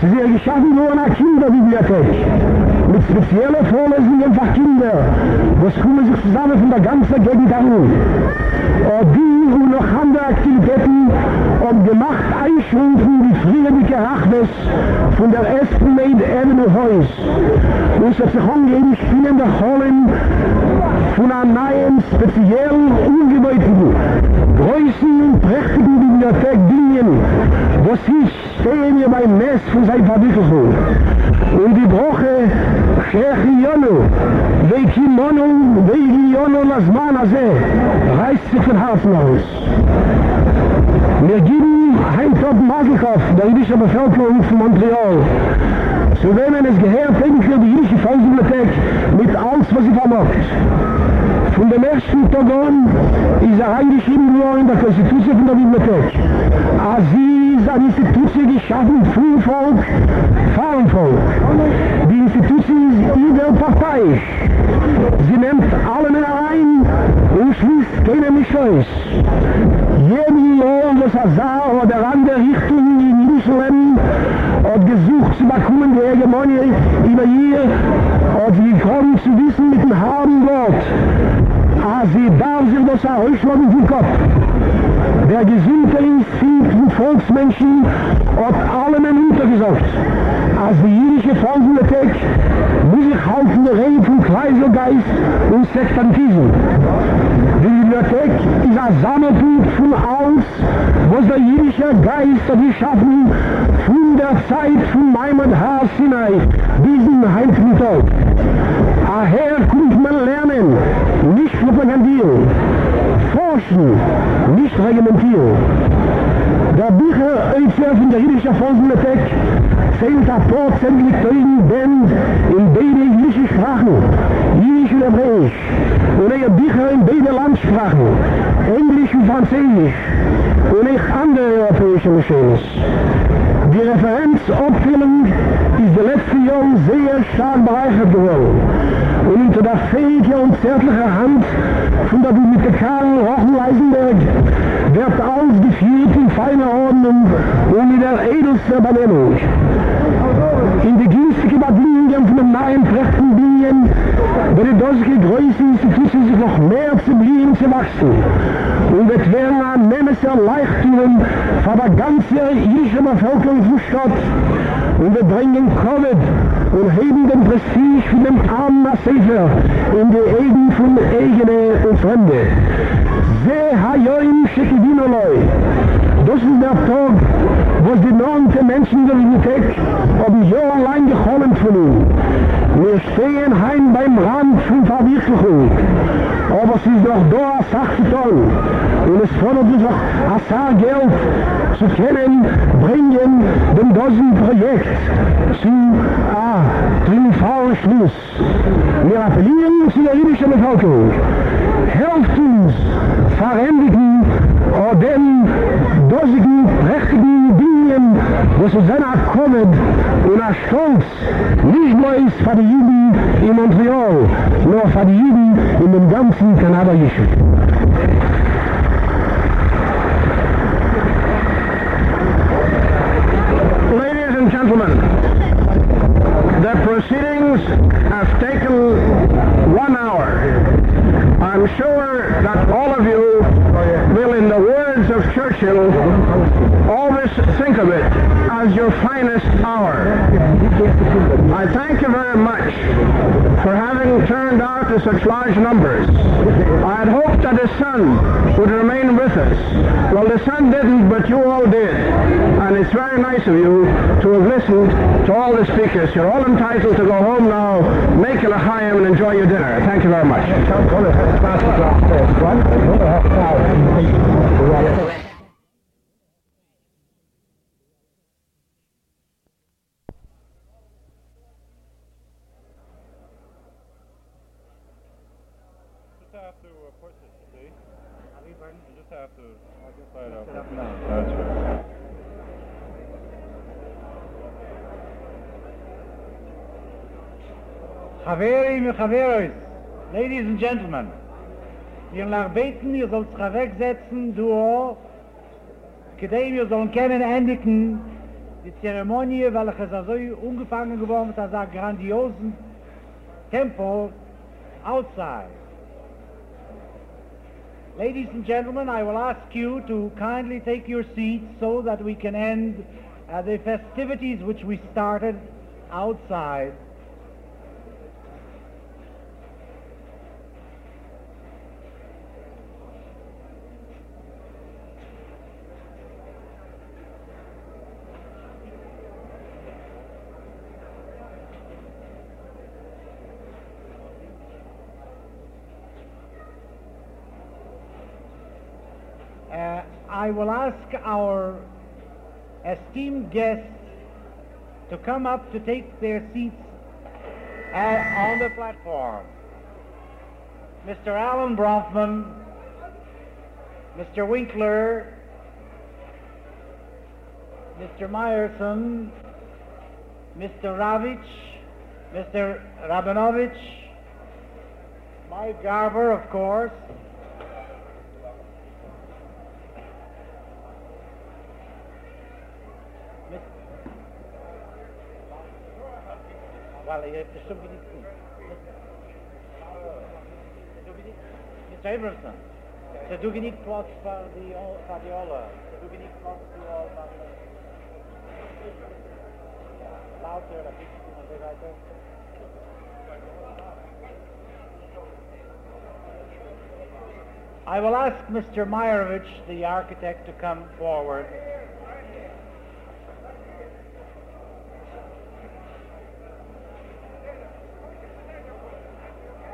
[SPEAKER 2] Sie sind geschaffen nur eine Kinderbibliothek mit speziellen Vorlesungen für Kinder, was kommen sich zusammen von der ganzen Gegend an. Und die und noch andere Aktivitäten haben gemacht Einschrumpfen die friedliche Rachwes von der Esplanade Avenue Heus. Und es hat sich angeheben, spielen der Hollen von einem neuen, speziellen, ungebeutigen, größten und prächtigen Bibliothek Dinien, wo sie stehen hier beim Mess von seinem Verwickelung. Und die Broche, Sheikh Yono, Veiki Mono, Veiki Yono, Lasman Azeh, reißt sich den Hafen aus. Wir geben Heimtop Maselkoff, der jüdische Bevölkerung von Montreal. Zu wem es gehört, denken für die jüdische Volksbibliothek mit alles, was sie vermocht. Von dem ersten Tag an ist er eingeschrieben worden in der Konstitution von der Bibliothek. Sie ist eine Institution geschaffen für Volk, für Volk. Die Institution ist überparteiisch. Sie nimmt alle Männer ein und schließt keine Mischöis. Jeden Lohn, was er sah oder andere Richtungen in Jerusalem hat gesucht zu bekommen, die Hegemonie über hier, hat sie gekommen zu wissen mit dem Haben Gott. Ah, sie darf sich das erhöchschlagen vom Kopf. Der gesunde Instinkt von Volksmenschen hat allen untergesagt. Als die jüdische Volksbibliothek muss ich halten der Rede von Kreiselgeist und Sektantismus. Die Bibliothek ist ein Sammelpunkt von alles, was der jüdische Geist hat geschaffen von der Zeit von Maimad Haar Sinai, diesen heimlichen Tag. Aher kommt man lernen, nicht propagandieren, forschen, nicht reglementieren. Der Bücher Öfer von der jüdischen Volksbibliothek zählt ein prozentig Teugen Band in beide jüdische Sprachen, jüdisch und hebräisch, und er Bücher in beide Landsprachen, englisch und französisch, und ich andere europäische Maschinen. Die Referenzabteilung ist der letzte Jahr sehr stark bereichert geworden. Und unter der fähige und zärtliche Hand von der Bibliothekarin Rochenleisenberg wird alles geführt in feiner Ordnung und in der edelsten Benennung. In die günstige Bedingungen von den neuen prächtigen Linien wird die deutsche größte Institution sich noch mehr zu blieben zu wachsen. Und wird werden ein Nemeser Leichtungen für die ganze jüdische Bevölkerung von Stadt. Und wir bringen Covid und heben den Prestige von dem armen Sefer in die Eden von eigene und Fremde. Se hayoim shekidinoloi. Das ist der Tag, wo die neunte Menschen der Bibliothek haben jahrelang geholen von ihm. Wir stehen heim beim Rand von Verwirklichung. Aber es ist doch da eine Sache zu tun. Und es fordert uns auch ein Saar Geld zu kennen, bringen dem Dosen Projekt zu einem triumphalen Schluss. Wir appellieren zu der jüdischen Bevölkerung. Helft uns, verändigen, oder dozigen rechtigen Dingen, wo sie um sind erkommen und er stolz, nicht nur ist für die Juden in Montreal, nur für die Juden in dem ganzen
[SPEAKER 1] Kanada-Geschütz. For having turned out to such large numbers. I had hoped that the sun would remain with us. Well, the sun didn't, but you all did. And it's very nice of you to have listened to all the speakers. You're all entitled to go home now, make a l'chaim, and enjoy your dinner. Thank you very much.
[SPEAKER 3] Chaveros, Ladies and Gentlemen, wir nach beten, ihr sollt sich wegsetzen, du auch, gedem ihr sollen kennen endigen, die Zeremonie, welche so ungefangen geworden mit einer grandiosen Tempo outside. Ladies and gentlemen, I will ask you to kindly take your seats so that we can end uh, the festivities which we started outside. I will ask our esteemed guests to come up to take their seats uh, on the platform. Mr. Alan Bronfman, Mr. Winkler, Mr. Meyerson, Mr. Ravich, Mr. Rabinovich, Mike Garber, of course, Mr. Het, dat. I will ask Mr. Meyerowitz, the architect, to come forward.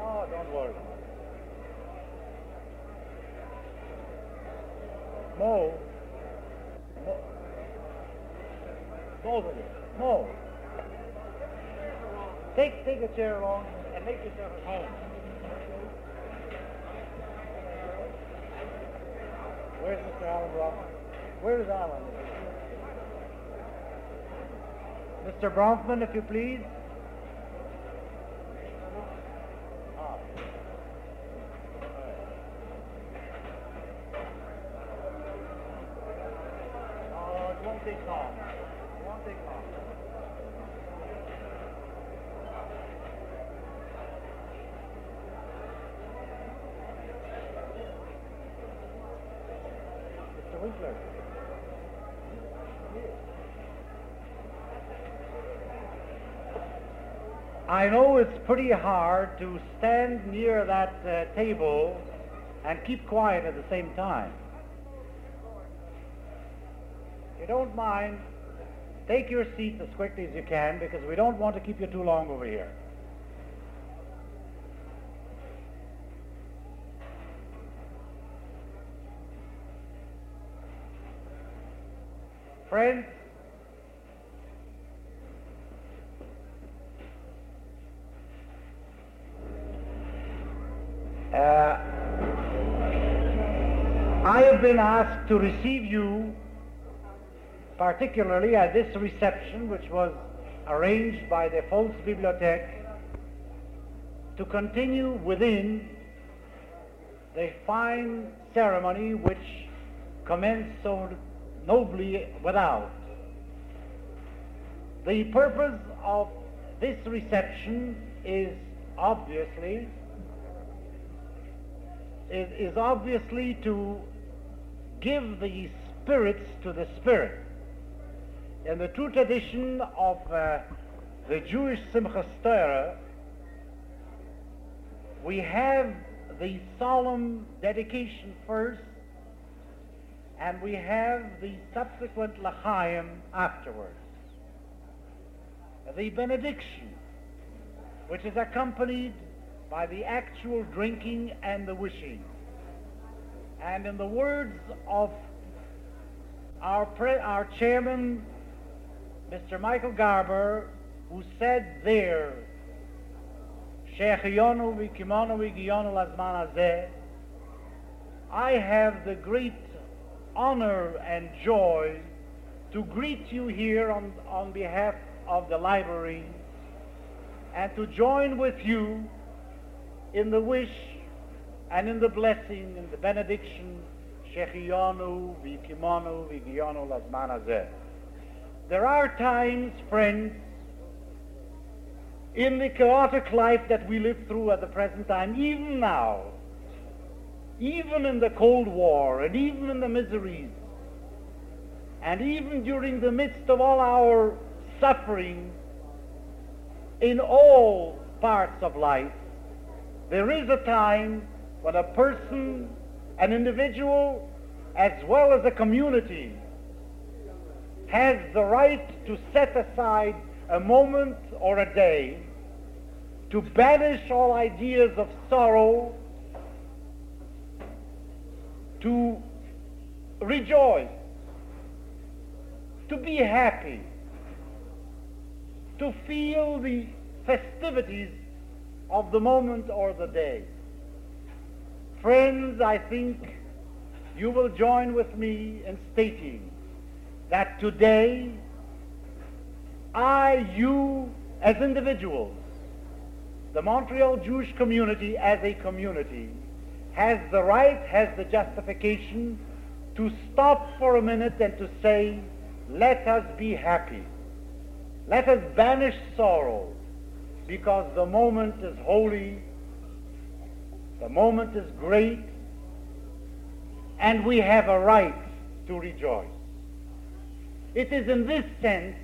[SPEAKER 3] Oh, don't worry. Mo. Mo. Both of you. Mo. Take, take a chair along and make yourself at home. Where's Mr. Alan Bronfman? Where is Alan? Mr. Bronfman, if you please. Ah. Oh, it won't take long. It won't take long. Mr. Winkler. I know it's pretty hard to stand near that uh, table and keep quiet at the same time. If you don't mind, take your seats as quickly as you can because we don't want to keep you too long over here. Friends, uh, I have been asked to receive you particularly at this reception, which was arranged by the Volksbibliothek, to continue within the fine ceremony which commenced so nobly without. The purpose of this reception is obviously is, obviously to give the spirits to the spirit. In the true tradition of uh, the Jewish Simchas Torah, we have the solemn dedication first, and we have the subsequent L'chaim afterwards. The benediction, which is accompanied by the actual drinking and the wishing. And in the words of our, pre- our chairman, Mr. Michael Garber, who said there, I have the great honor and joy to greet you here on, on behalf of the library and to join with you in the wish and in the blessing and the benediction Shechiyanu v'kimonu v'giyonu lazman. There are times, friends, in the chaotic life that we live through at the present time, even now, even in the Cold War, and even in the miseries, and even during the midst of all our suffering in all parts of life, there is a time when a person, an individual, as well as a community, has the right to set aside a moment or a day to banish all ideas of sorrow, to rejoice, to be happy, to feel the festivities of the moment or the day. Friends, I think you will join with me in stating that today I, you, as individuals, the Montreal Jewish community as a community, has the right, has the justification to stop for a minute and to say, let us be happy. Let us banish sorrow because the moment is holy, the moment is great, and we have a right to rejoice. It is in this sense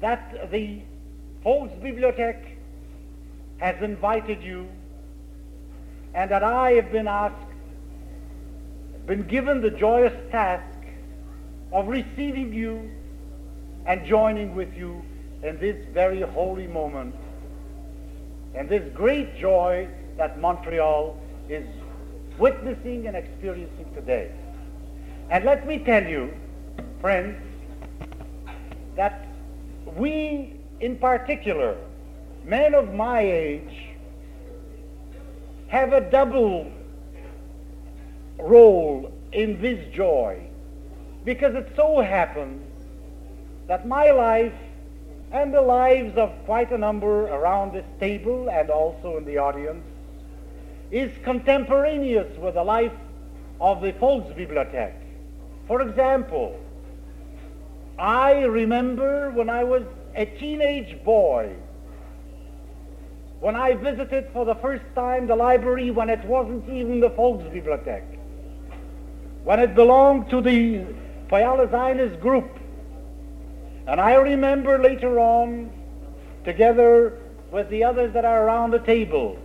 [SPEAKER 3] that the Volksbibliothek has invited you and that I have been asked, been given the joyous task of receiving you and joining with you in this very holy moment and this great joy that Montreal is witnessing and experiencing today. And let me tell you, friends, that we in particular, men of my age, have a double role in this joy because it so happens that my life and the lives of quite a number around this table and also in the audience is contemporaneous with the life of the Volksbibliothek. For example, I remember when I was a teenage boy, when I visited for the first time the library when it wasn't even the Volksbibliothek, when it belonged to the Fayala Zionist group. And I remember later on, together with the others that are around the table,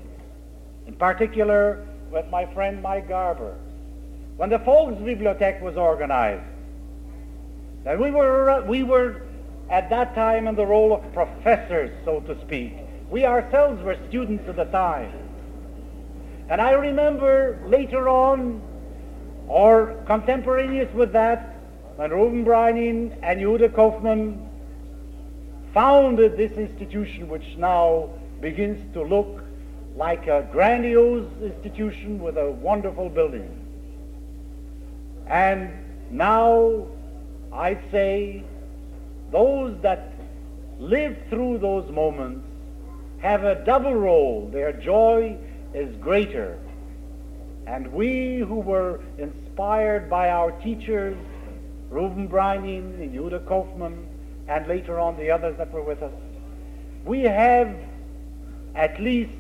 [SPEAKER 3] in particular with my friend Mike Garber, when the Volksbibliothek was organized. And we were, uh, we were at that time in the role of professors, so to speak. We ourselves were students at the time. And I remember later on, or contemporaneous with that, when Reuben Brainin and Yehuda Kaufman founded this institution, which now begins to look like a grandiose institution with a wonderful building. And now I'd say those that live through those moments have a double role. Their joy is greater. And we who were inspired by our teachers, Reuben and Yehuda Kaufman, and later on the others that were with us, we have at least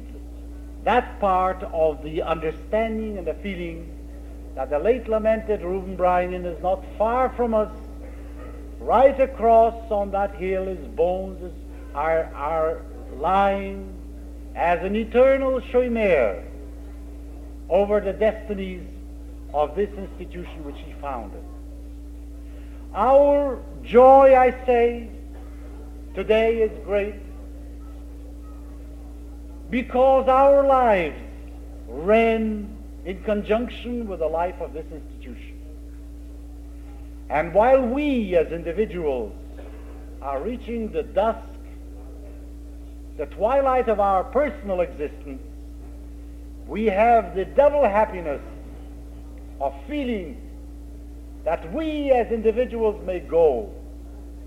[SPEAKER 3] that part of the understanding and the feeling that the late lamented Reuben Brainin is not far from us. Right across on that hill his bones are, are lying as an eternal shomer over the destinies of this institution which he founded. Our joy, I say, today is great because our lives ran in conjunction with the life of this institution. And while we as individuals are reaching the dusk, the twilight of our personal existence, we have the double happiness of feeling that we as individuals may go,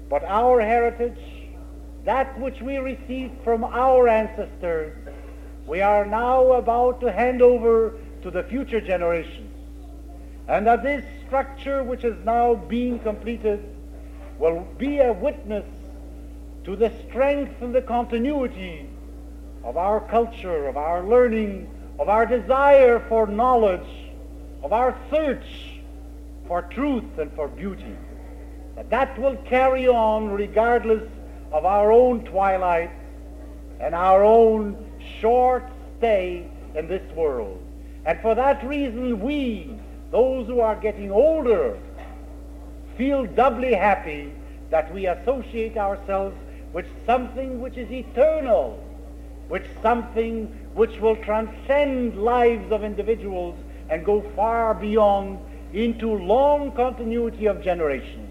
[SPEAKER 3] but our heritage, that which we received from our ancestors, we are now about to hand over to the future generations. And that this structure which is now being completed will be a witness to the strength and the continuity of our culture, of our learning, of our desire for knowledge, of our search for truth and for beauty. That that will carry on regardless of our own twilight and our own short stay in this world. And for that reason, we, those who are getting older, feel doubly happy that we associate ourselves with something which is eternal, with something which will transcend lives of individuals and go far beyond into long continuity of generations.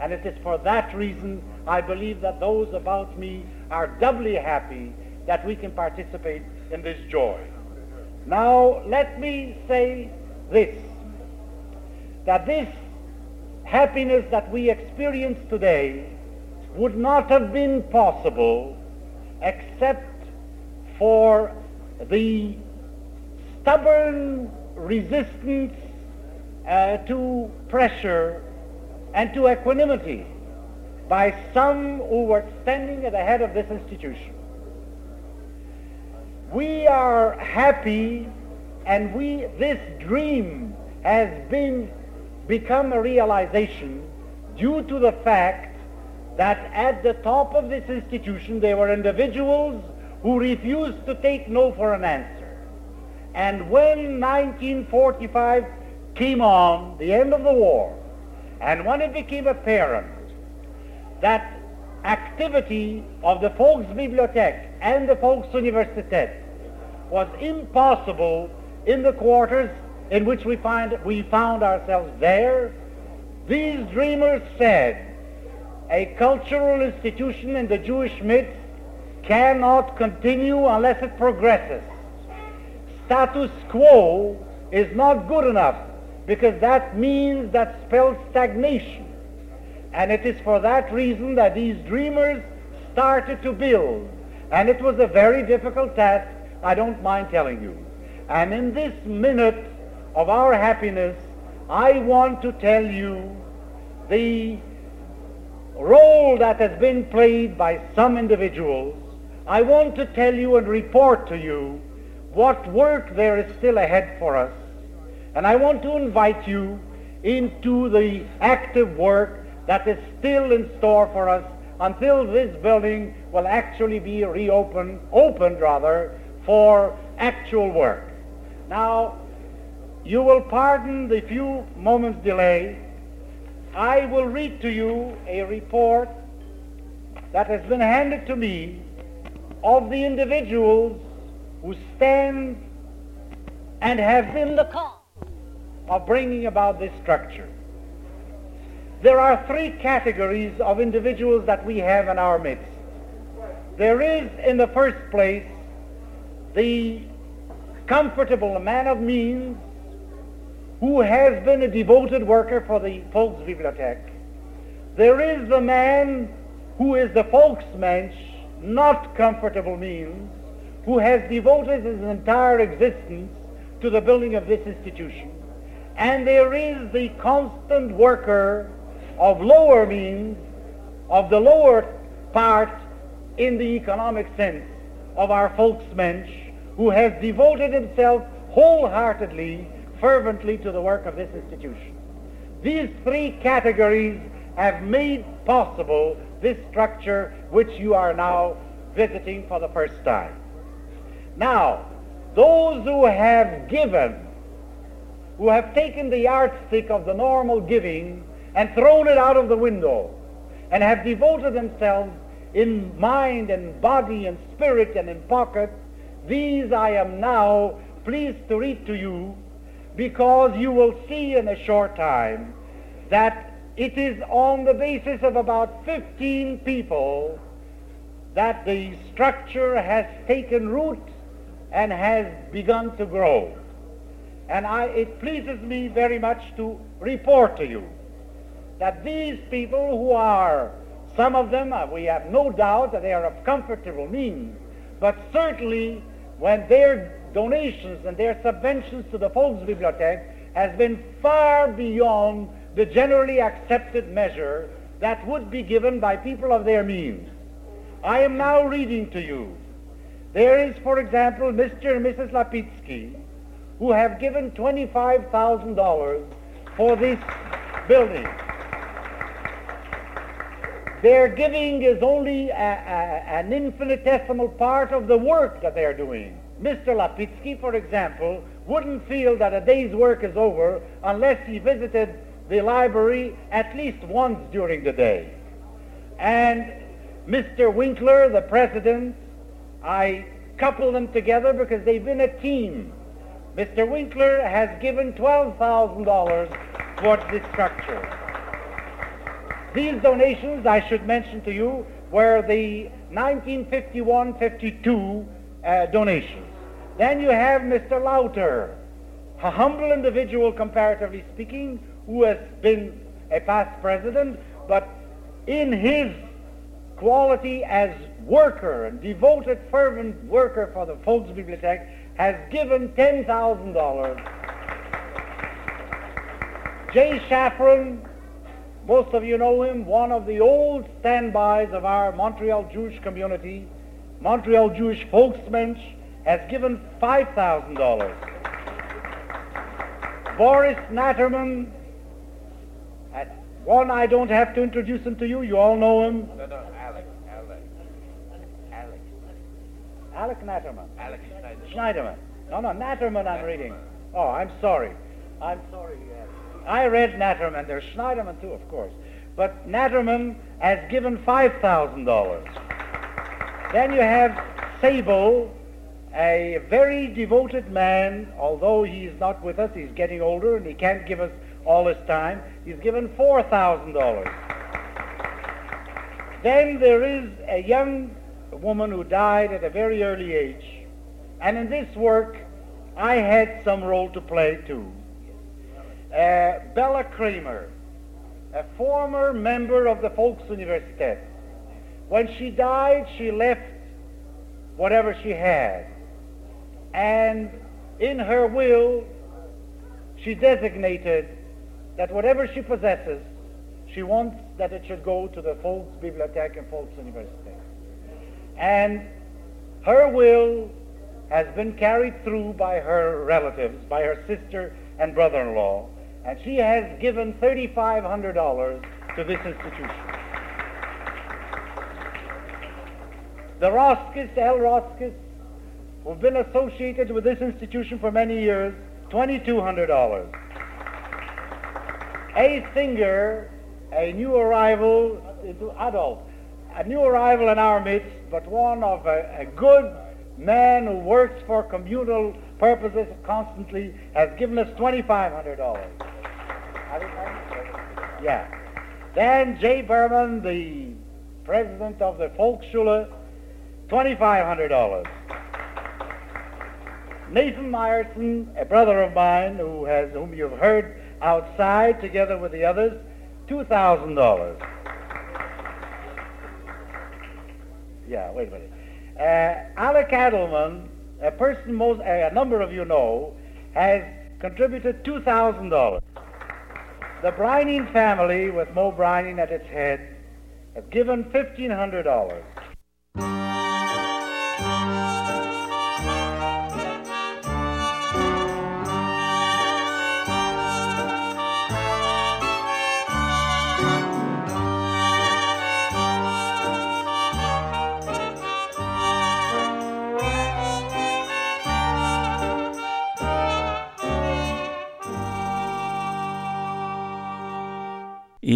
[SPEAKER 3] And it is for that reason I believe that those about me are doubly happy that we can participate in this joy. Now, let me say this, that this happiness that we experience today would not have been possible except for the stubborn resistance uh, to pressure and to equanimity by some who were standing at the head of this institution. We are happy and we, this dream has been, become a realization due to the fact that at the top of this institution there were individuals who refused to take no for an answer. And when 1945 came on, the end of the war, and when it became apparent that activity of the Volksbibliothek and the Volksuniversität was impossible in the quarters in which we, find, we found ourselves there, these dreamers said a cultural institution in the Jewish midst cannot continue unless it progresses. Status quo is not good enough because that means that spells stagnation. And it is for that reason that these dreamers started to build. And it was a very difficult task, I don't mind telling you. And in this minute of our happiness, I want to tell you the role that has been played by some individuals. I want to tell you and report to you what work there is still ahead for us. And I want to invite you into the active work that is still in store for us until this building will actually be reopened, opened rather, for actual work. Now, you will pardon the few moments delay. I will read to you a report that has been handed to me of the individuals who stand and have been the cause of bringing about this structure. There are three categories of individuals that we have in our midst. There is, in the first place, the comfortable man of means who has been a devoted worker for the Volksbibliothek, There is the man who is the Volksmensch, not comfortable means, who has devoted his entire existence to the building of this institution. And there is the constant worker of lower means, of the lower part in the economic sense of our Volksmensch, who has devoted himself wholeheartedly, fervently to the work of this institution. These three categories have made possible this structure which you are now visiting for the first time. Now, those who have given, who have taken the yardstick of the normal giving and thrown it out of the window, and have devoted themselves in mind and body and spirit and in pocket, these I am now pleased to read to you because you will see in a short time that it is on the basis of about 15 people that the structure has taken root and has begun to grow. And I, it pleases me very much to report to you that these people who are, some of them, uh, we have no doubt that they are of comfortable means, but certainly when their donations and their subventions to the Volksbibliothek has been far beyond the generally accepted measure that would be given by people of their means. I am now reading to you. There is, for example, Mr. and Mrs. Lapitsky, who have given $25,000 for this building. Their giving is only a, a, an infinitesimal part of the work that they are doing. Mr. Lapitsky, for example, wouldn't feel that a day's work is over unless he visited the library at least once during the day. And Mr. Winkler, the president, I couple them together because they've been a team. Mr. Winkler has given $12,000 towards this structure. These donations, I should mention to you, were the 1951-52 uh, donations. Then you have Mr. Lauter, a humble individual comparatively speaking, who has been a past president, but in his quality as worker and devoted, fervent worker for the Volksbibliothek, has given $10,000. Jay Shafran, most of you know him, one of the old standbys of our Montreal Jewish community, Montreal Jewish Volksmensch, has given $5,000. Boris Natterman, one I don't have to introduce him to you. You all know him.
[SPEAKER 4] No, no, Alec, Alec, Alec.
[SPEAKER 3] Alec Natterman.
[SPEAKER 4] Alex Schneider.
[SPEAKER 3] Schneiderman. No, no, Natterman I'm
[SPEAKER 4] Natterman.
[SPEAKER 3] reading. Oh, I'm sorry. I'm sorry. yes. I read Natterman. There's Schneiderman too, of course. But Natterman has given $5,000. Then you have Sable, a very devoted man, although he's not with us, he's getting older and he can't give us all his time. He's given $4,000. Then there is a young woman who died at a very early age. And in this work, I had some role to play too. Uh, Bella Kramer, a former member of the Volksuniversität. When she died, she left whatever she had. And in her will, she designated that whatever she possesses, she wants that it should go to the Volksbibliothek and Volksuniversität. And her will has been carried through by her relatives, by her sister and brother-in-law, and she has given $3,500 to this institution. The Roskis, L. Roskis, who've been associated with this institution for many years, $2,200. A Singer, a new arrival, adult, a new arrival in our midst, but one of a, a good man who works for communal purposes constantly, has given us $2,500. Yeah. Then Jay Berman, the president of the Volksschule, $2,500. Nathan Meyerson, a brother of mine who has, whom you've heard outside together with the others, $2,000. Yeah, wait a minute. Uh, Alec Adelman, a person most, uh, a number of you know, has contributed $2,000. The Brainin family, with Mo Brainin at its head, have given $1,500.